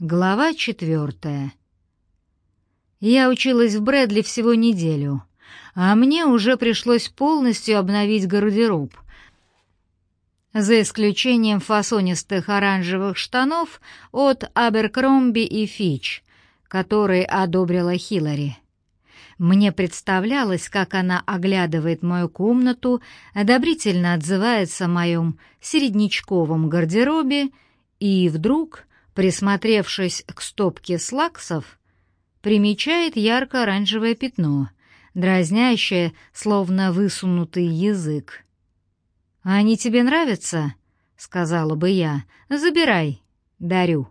Глава четвертая. Я училась в Брэдли всего неделю, а мне уже пришлось полностью обновить гардероб. За исключением фасонистых оранжевых штанов от Аберкромби и Фич, которые одобрила Хиллари. Мне представлялось, как она оглядывает мою комнату, одобрительно отзывается о моем середнячковом гардеробе, и вдруг Присмотревшись к стопке слаксов, примечает ярко-оранжевое пятно, дразнящее, словно высунутый язык. «Они тебе нравятся?» — сказала бы я. «Забирай, дарю».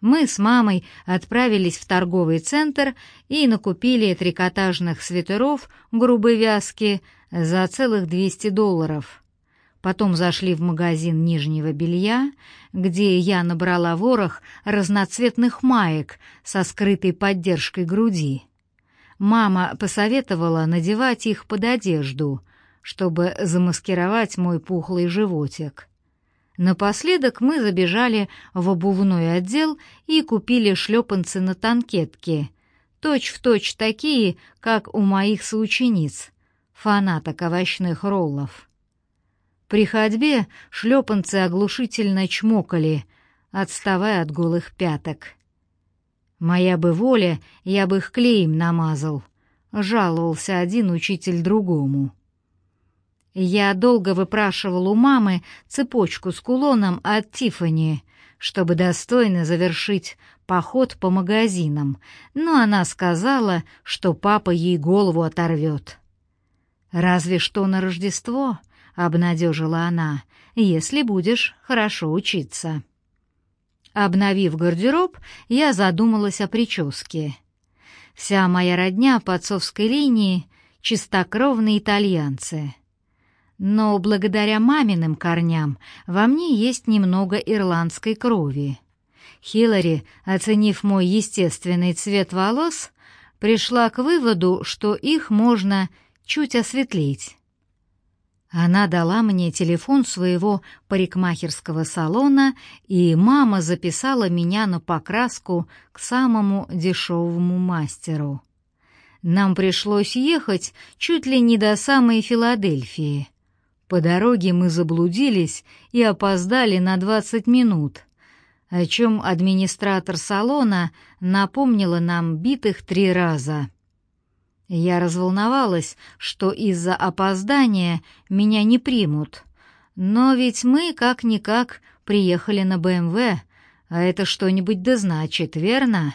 Мы с мамой отправились в торговый центр и накупили трикотажных свитеров грубой вязки за целых 200 долларов. Потом зашли в магазин нижнего белья, где я набрала ворох разноцветных маек со скрытой поддержкой груди. Мама посоветовала надевать их под одежду, чтобы замаскировать мой пухлый животик. Напоследок мы забежали в обувной отдел и купили шлепанцы на танкетке, точь-в-точь точь такие, как у моих соучениц, фанаток овощных роллов. При ходьбе шлепанцы оглушительно чмокали, отставая от голых пяток. «Моя бы воля, я бы их клеем намазал», — жаловался один учитель другому. Я долго выпрашивал у мамы цепочку с кулоном от Тифани, чтобы достойно завершить поход по магазинам, но она сказала, что папа ей голову оторвет. Разве что на Рождество обнадежила она, если будешь хорошо учиться. Обновив гардероб, я задумалась о прическе. Вся моя родня по отцовской линии — чистокровные итальянцы. Но благодаря маминым корням во мне есть немного ирландской крови. Хиллари, оценив мой естественный цвет волос, пришла к выводу, что их можно чуть осветлить. Она дала мне телефон своего парикмахерского салона, и мама записала меня на покраску к самому дешевому мастеру. Нам пришлось ехать чуть ли не до самой Филадельфии. По дороге мы заблудились и опоздали на 20 минут, о чем администратор салона напомнила нам битых три раза. Я разволновалась, что из-за опоздания меня не примут. Но ведь мы как-никак приехали на БМВ, а это что-нибудь да значит, верно?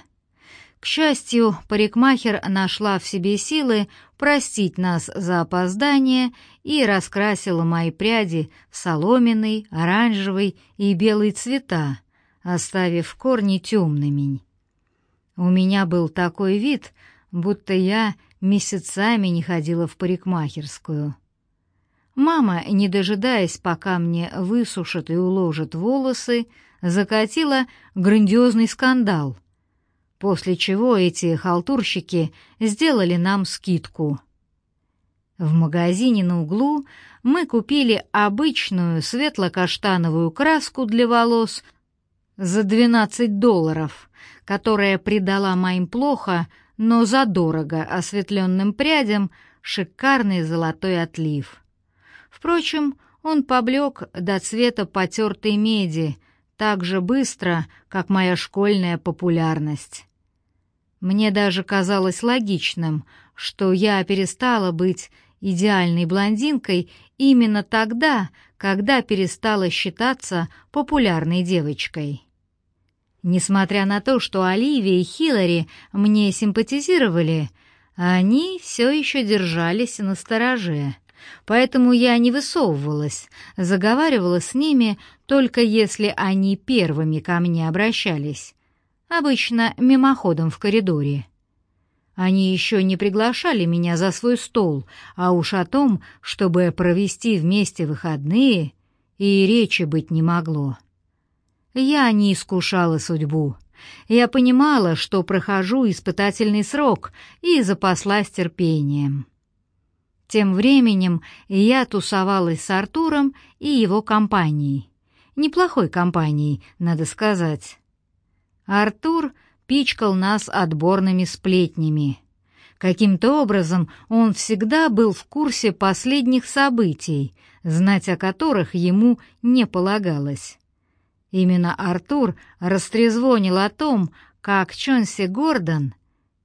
К счастью, парикмахер нашла в себе силы простить нас за опоздание и раскрасила мои пряди в соломенный, оранжевый и белый цвета, оставив корни темными. У меня был такой вид, будто я месяцами не ходила в парикмахерскую. Мама, не дожидаясь, пока мне высушат и уложат волосы, закатила грандиозный скандал, после чего эти халтурщики сделали нам скидку. В магазине на углу мы купили обычную светло-каштановую краску для волос за 12 долларов, которая придала моим плохо но задорого осветленным прядям шикарный золотой отлив. Впрочем, он поблек до цвета потертой меди так же быстро, как моя школьная популярность. Мне даже казалось логичным, что я перестала быть идеальной блондинкой именно тогда, когда перестала считаться популярной девочкой. Несмотря на то, что Оливия и Хиллари мне симпатизировали, они все еще держались на стороже. Поэтому я не высовывалась, заговаривала с ними только если они первыми ко мне обращались, обычно мимоходом в коридоре. Они еще не приглашали меня за свой стол, а уж о том, чтобы провести вместе выходные, и речи быть не могло. Я не искушала судьбу. Я понимала, что прохожу испытательный срок, и запаслась терпением. Тем временем я тусовалась с Артуром и его компанией. Неплохой компанией, надо сказать. Артур пичкал нас отборными сплетнями. Каким-то образом он всегда был в курсе последних событий, знать о которых ему не полагалось. Именно Артур растрезвонил о том, как Чонси Гордон,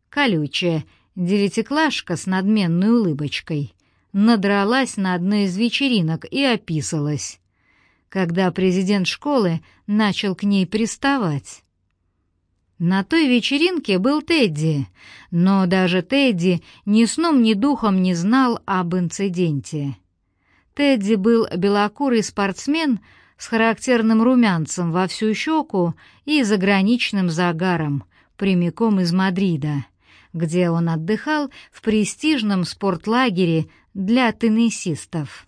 колючая девятиклашка с надменной улыбочкой, надралась на одной из вечеринок и описалась, когда президент школы начал к ней приставать. На той вечеринке был Тедди, но даже Тедди ни сном, ни духом не знал об инциденте. Тедди был белокурый спортсмен с характерным румянцем во всю щеку и заграничным загаром, прямиком из Мадрида, где он отдыхал в престижном спортлагере для теннисистов.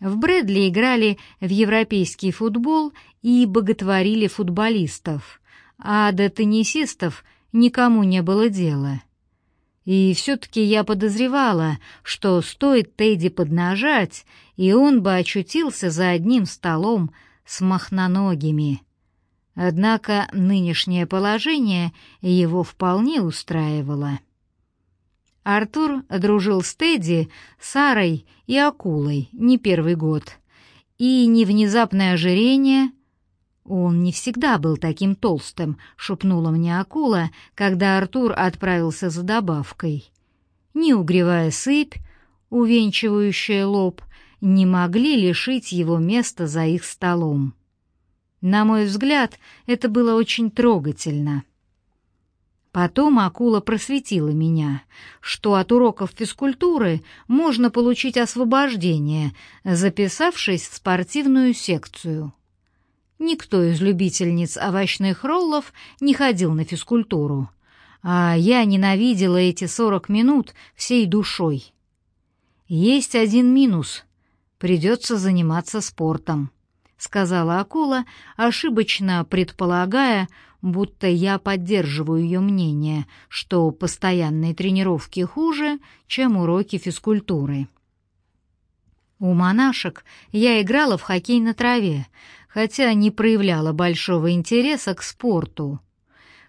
В Брэдли играли в европейский футбол и боготворили футболистов — а до теннисистов никому не было дела. И все-таки я подозревала, что стоит Тедди поднажать, и он бы очутился за одним столом с махноногими. Однако нынешнее положение его вполне устраивало. Артур дружил с Тедди, Сарой и Акулой не первый год, и ни внезапное ожирение, «Он не всегда был таким толстым», — шепнула мне акула, когда Артур отправился за добавкой. Ни угревая сыпь, увенчивающая лоб, не могли лишить его места за их столом. На мой взгляд, это было очень трогательно. Потом акула просветила меня, что от уроков физкультуры можно получить освобождение, записавшись в спортивную секцию. Никто из любительниц овощных роллов не ходил на физкультуру, а я ненавидела эти сорок минут всей душой. Есть один минус — придется заниматься спортом, — сказала акула, ошибочно предполагая, будто я поддерживаю ее мнение, что постоянные тренировки хуже, чем уроки физкультуры. У монашек я играла в хоккей на траве, хотя не проявляла большого интереса к спорту.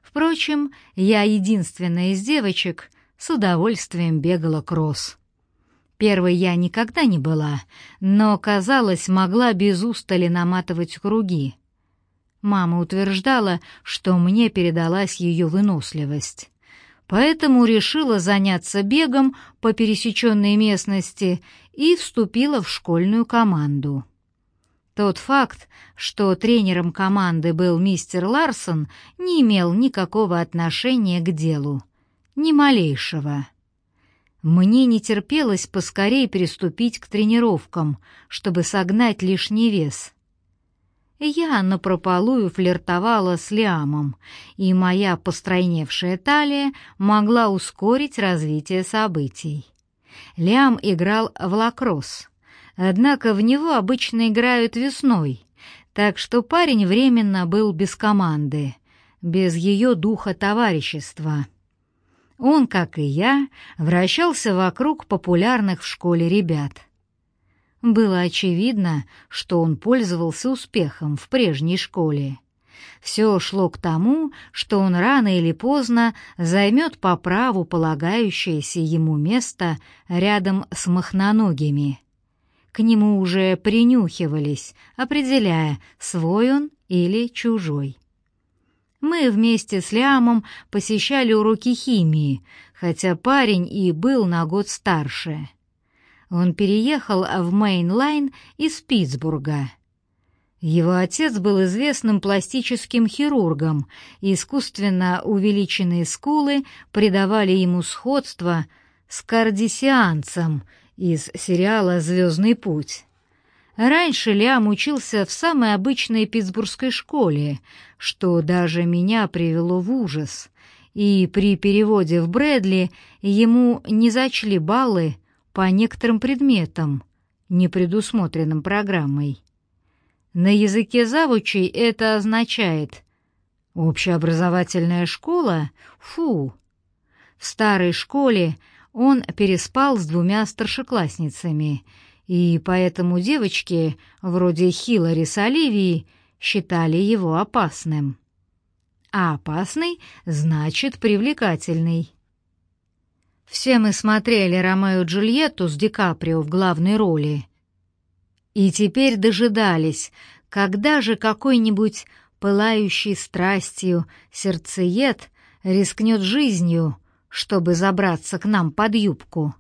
Впрочем, я единственная из девочек с удовольствием бегала кросс. Первой я никогда не была, но, казалось, могла без устали наматывать круги. Мама утверждала, что мне передалась ее выносливость. Поэтому решила заняться бегом по пересеченной местности и вступила в школьную команду. Тот факт, что тренером команды был мистер Ларсон, не имел никакого отношения к делу. Ни малейшего. Мне не терпелось поскорее приступить к тренировкам, чтобы согнать лишний вес. Я напропалую флиртовала с Лиамом, и моя постройневшая талия могла ускорить развитие событий. Лиам играл в лакросс — Однако в него обычно играют весной, так что парень временно был без команды, без ее духа товарищества. Он, как и я, вращался вокруг популярных в школе ребят. Было очевидно, что он пользовался успехом в прежней школе. Все шло к тому, что он рано или поздно займет по праву полагающееся ему место рядом с махноногими. К нему уже принюхивались, определяя, свой он или чужой. Мы вместе с Лямом посещали уроки химии, хотя парень и был на год старше. Он переехал в Мейнлайн из Питтсбурга. Его отец был известным пластическим хирургом, и искусственно увеличенные скулы придавали ему сходство с кардисианцем из сериала «Звездный путь». Раньше Лиам учился в самой обычной питтсбургской школе, что даже меня привело в ужас, и при переводе в Брэдли ему не зачли баллы по некоторым предметам, не предусмотренным программой. На языке завучей это означает «общеобразовательная школа? Фу!» В старой школе он переспал с двумя старшеклассницами, и поэтому девочки, вроде Хиллари с Оливией, считали его опасным. а опасный значит привлекательный. Все мы смотрели «Ромео Джульетту» с Ди Каприо в главной роли. И теперь дожидались, когда же какой-нибудь пылающий страстью сердцеед рискнет жизнью, чтобы забраться к нам под юбку.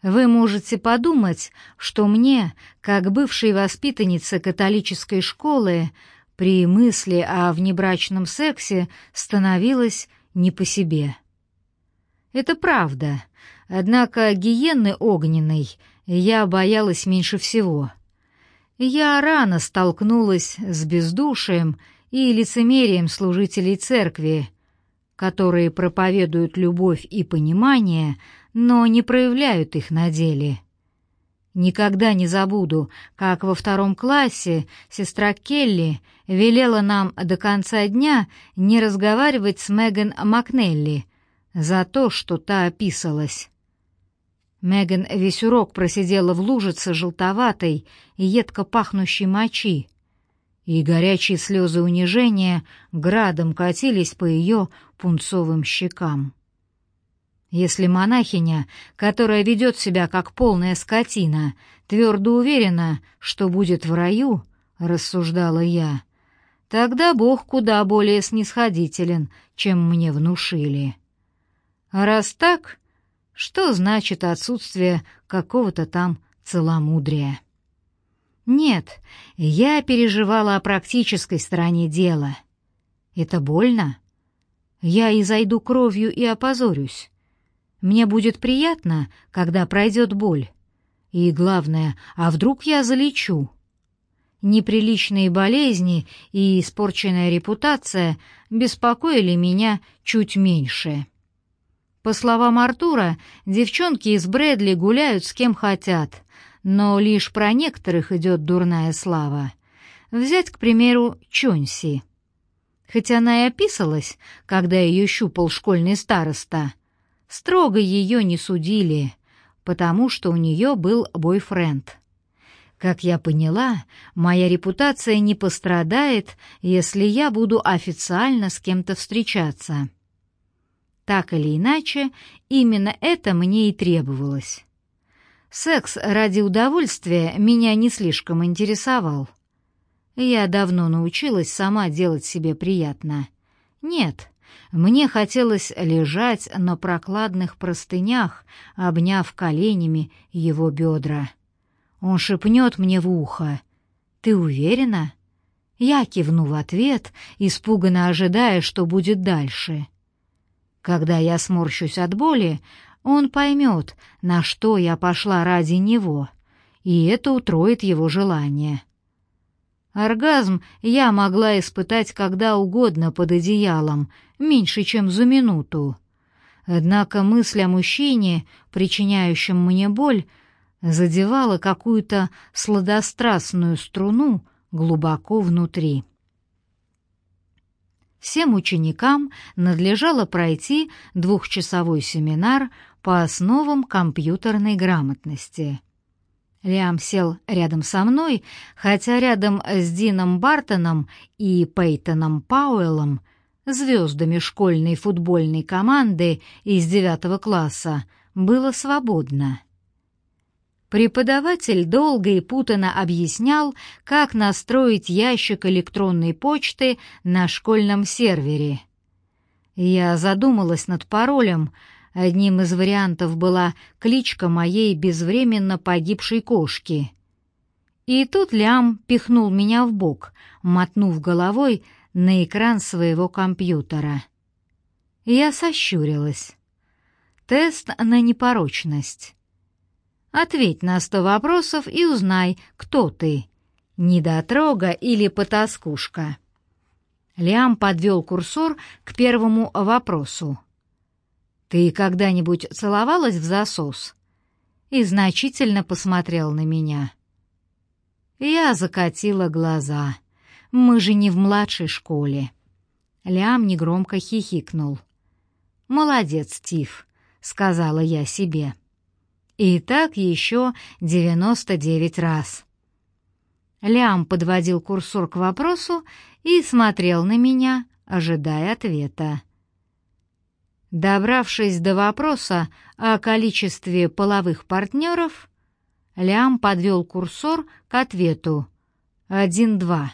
Вы можете подумать, что мне, как бывшей воспитаннице католической школы, при мысли о внебрачном сексе становилось не по себе. Это правда, однако гиены огненной я боялась меньше всего. Я рано столкнулась с бездушием и лицемерием служителей церкви, которые проповедуют любовь и понимание, но не проявляют их на деле. Никогда не забуду, как во втором классе сестра Келли велела нам до конца дня не разговаривать с Меган Макнелли за то, что та описалась. Меган весь урок просидела в лужице желтоватой и едко пахнущей мочи, и горячие слезы унижения градом катились по ее пунцовым щекам. Если монахиня, которая ведет себя как полная скотина, твердо уверена, что будет в раю, — рассуждала я, — тогда Бог куда более снисходителен, чем мне внушили. А раз так, что значит отсутствие какого-то там целомудрия? Нет, я переживала о практической стороне дела. Это больно? Я изойду кровью и опозорюсь. Мне будет приятно, когда пройдет боль. И главное, а вдруг я залечу? Неприличные болезни и испорченная репутация беспокоили меня чуть меньше. По словам Артура, девчонки из Брэдли гуляют с кем хотят, но лишь про некоторых идет дурная слава. Взять, к примеру, Чонси. Хоть она и описалась, когда ее щупал школьный староста, Строго ее не судили, потому что у нее был бойфренд. Как я поняла, моя репутация не пострадает, если я буду официально с кем-то встречаться. Так или иначе, именно это мне и требовалось. Секс ради удовольствия меня не слишком интересовал. Я давно научилась сама делать себе приятно. Нет, мне хотелось лежать на прокладных простынях, обняв коленями его бедра. Он шепнет мне в ухо. «Ты уверена?» Я кивну в ответ, испуганно ожидая, что будет дальше. Когда я сморщусь от боли, он поймет, на что я пошла ради него, и это утроит его желание. Оргазм я могла испытать когда угодно под одеялом, меньше, чем за минуту. Однако мысль о мужчине, причиняющем мне боль, задевала какую-то сладострастную струну глубоко внутри. Всем ученикам надлежало пройти двухчасовой семинар по основам компьютерной грамотности. Лиам сел рядом со мной, хотя рядом с Дином Бартоном и Пейтоном Пауэллом, звездами школьной футбольной команды из девятого класса, было свободно. Преподаватель долго и путанно объяснял, как настроить ящик электронной почты на школьном сервере. Я задумалась над паролем — Одним из вариантов была кличка моей безвременно погибшей кошки. И тут Лям пихнул меня в бок, мотнув головой на экран своего компьютера. Я сощурилась. Тест на непорочность. Ответь на сто вопросов и узнай, кто ты. Недотрога или потаскушка. Лям подвел курсор к первому вопросу. «Ты когда-нибудь целовалась в засос?» И значительно посмотрел на меня. Я закатила глаза. Мы же не в младшей школе. Лям негромко хихикнул. «Молодец, Стив», — сказала я себе. И так еще девяносто девять раз. Лям подводил курсор к вопросу и смотрел на меня, ожидая ответа. Добравшись до вопроса о количестве половых партнеров, Лям подвел курсор к ответу «один-два».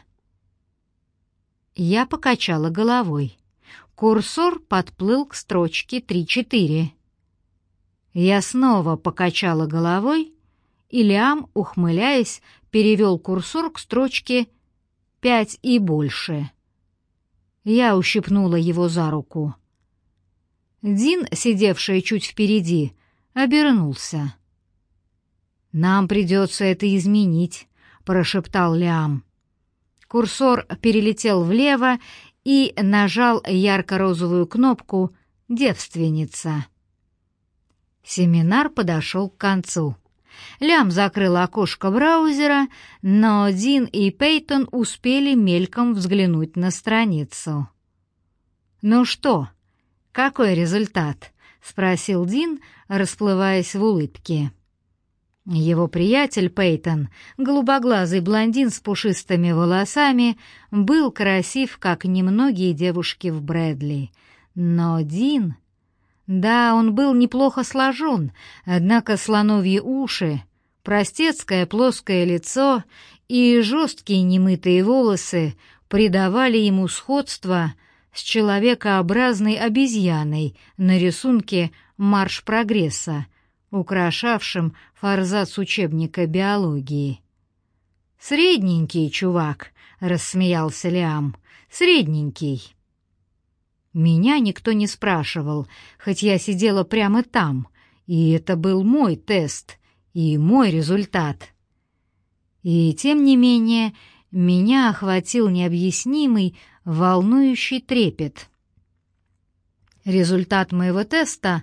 Я покачала головой. Курсор подплыл к строчке три-четыре. Я снова покачала головой, и Лиам, ухмыляясь, перевел курсор к строчке «пять и больше». Я ущипнула его за руку. Дин, сидевший чуть впереди, обернулся. «Нам придется это изменить», — прошептал Лиам. Курсор перелетел влево и нажал ярко-розовую кнопку «Девственница». Семинар подошел к концу. Лям закрыл окошко браузера, но Дин и Пейтон успели мельком взглянуть на страницу. «Ну что, какой результат?» — спросил Дин, расплываясь в улыбке. Его приятель Пейтон, голубоглазый блондин с пушистыми волосами, был красив, как немногие девушки в Брэдли. Но Дин... Да, он был неплохо сложен, однако слоновьи уши, простецкое плоское лицо и жесткие немытые волосы придавали ему сходство с человекообразной обезьяной на рисунке «Марш прогресса», украшавшим форзац учебника биологии. «Средненький чувак», — рассмеялся Лиам, — «средненький». Меня никто не спрашивал, хоть я сидела прямо там, и это был мой тест и мой результат. И тем не менее меня охватил необъяснимый, волнующий трепет. Результат моего теста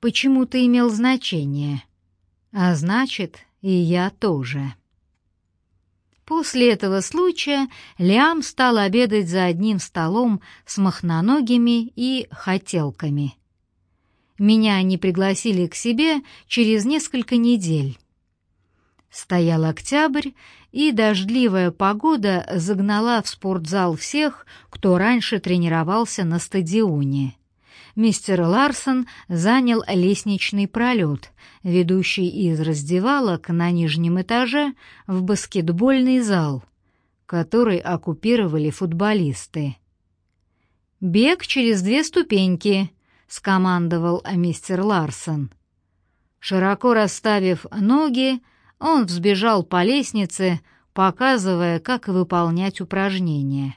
почему-то имел значение, а значит, и я тоже. После этого случая Лиам стал обедать за одним столом с махноногими и хотелками. Меня они пригласили к себе через несколько недель. Стоял октябрь, и дождливая погода загнала в спортзал всех, кто раньше тренировался на стадионе мистер Ларсон занял лестничный пролет, ведущий из раздевалок на нижнем этаже в баскетбольный зал, который оккупировали футболисты. «Бег через две ступеньки», — скомандовал мистер Ларсон. Широко расставив ноги, он взбежал по лестнице, показывая, как выполнять упражнения.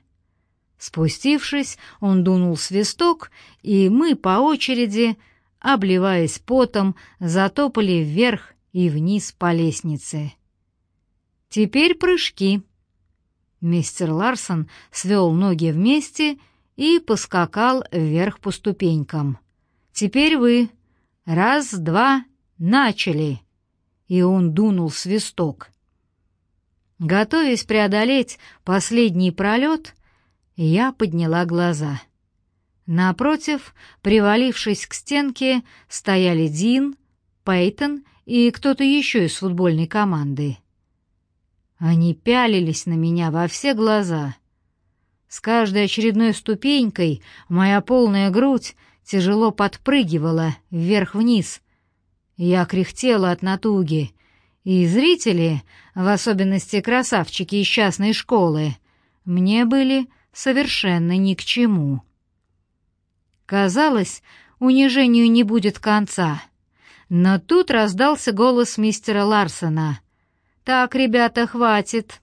Спустившись, он дунул свисток, и мы по очереди, обливаясь потом, затопали вверх и вниз по лестнице. «Теперь прыжки». Мистер Ларсон свел ноги вместе и поскакал вверх по ступенькам. «Теперь вы. Раз, два, начали!» И он дунул свисток. Готовясь преодолеть последний пролет, я подняла глаза. Напротив, привалившись к стенке, стояли Дин, Пейтон и кто-то еще из футбольной команды. Они пялились на меня во все глаза. С каждой очередной ступенькой моя полная грудь тяжело подпрыгивала вверх-вниз. Я кряхтела от натуги, и зрители, в особенности красавчики из частной школы, мне были совершенно ни к чему. Казалось, унижению не будет конца. Но тут раздался голос мистера Ларсона. «Так, ребята, хватит!»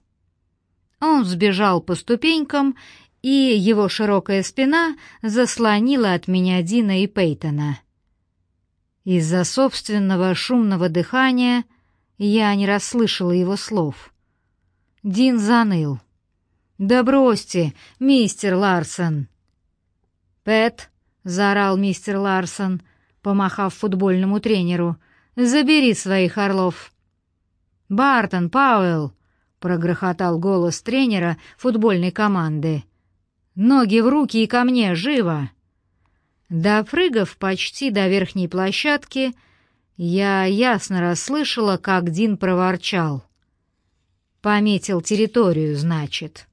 Он сбежал по ступенькам, и его широкая спина заслонила от меня Дина и Пейтона. Из-за собственного шумного дыхания я не расслышала его слов. Дин заныл. «Да бросьте, мистер Ларсон!» «Пэт!» — заорал мистер Ларсон, помахав футбольному тренеру. «Забери своих орлов!» «Бартон, Пауэлл!» — прогрохотал голос тренера футбольной команды. «Ноги в руки и ко мне, живо!» Допрыгав почти до верхней площадки, я ясно расслышала, как Дин проворчал. «Пометил территорию, значит».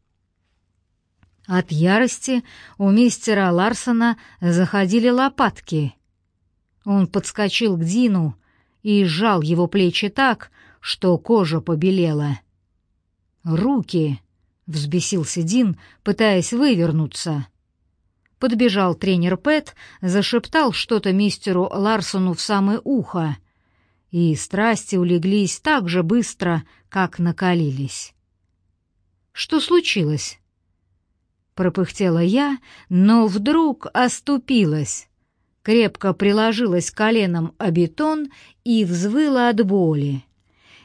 От ярости у мистера Ларсона заходили лопатки. Он подскочил к Дину и сжал его плечи так, что кожа побелела. «Руки!» — взбесился Дин, пытаясь вывернуться. Подбежал тренер Пэт, зашептал что-то мистеру Ларсону в самое ухо, и страсти улеглись так же быстро, как накалились. «Что случилось?» Пропыхтела я, но вдруг оступилась крепко приложилась коленом о бетон и взвыла от боли.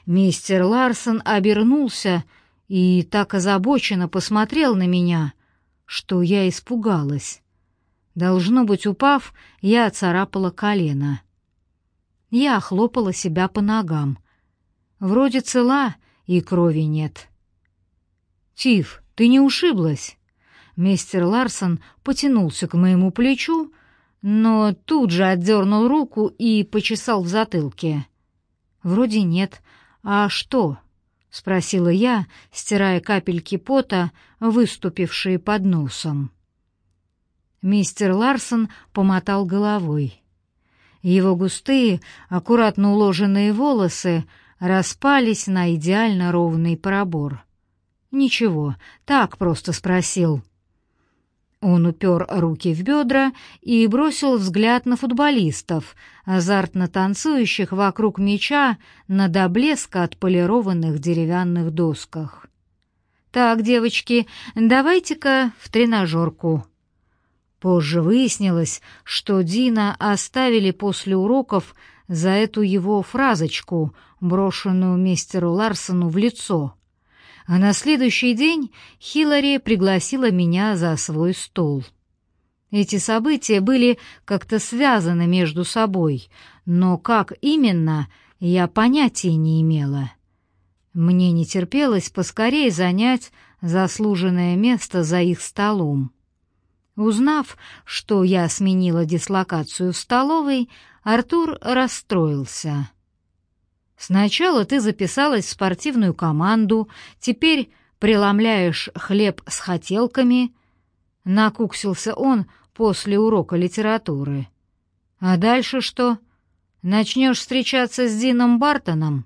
Мистер Ларсон обернулся и так озабоченно посмотрел на меня, что я испугалась. Должно быть, упав, я царапала колено. Я хлопала себя по ногам. Вроде цела, и крови нет. «Тиф, ты не ушиблась?» Мистер Ларсон потянулся к моему плечу, но тут же отдернул руку и почесал в затылке. «Вроде нет. А что?» — спросила я, стирая капельки пота, выступившие под носом. Мистер Ларсон помотал головой. Его густые, аккуратно уложенные волосы распались на идеально ровный пробор. «Ничего, так просто спросил». Он упер руки в бедра и бросил взгляд на футболистов, азартно танцующих вокруг мяча на до блеска отполированных деревянных досках. «Так, девочки, давайте-ка в тренажерку». Позже выяснилось, что Дина оставили после уроков за эту его фразочку, брошенную мистеру Ларсону в лицо — а на следующий день Хиллари пригласила меня за свой стол. Эти события были как-то связаны между собой, но как именно, я понятия не имела. Мне не терпелось поскорее занять заслуженное место за их столом. Узнав, что я сменила дислокацию в столовой, Артур расстроился. Сначала ты записалась в спортивную команду, теперь преломляешь хлеб с хотелками. Накуксился он после урока литературы. А дальше что? Начнешь встречаться с Дином Бартоном?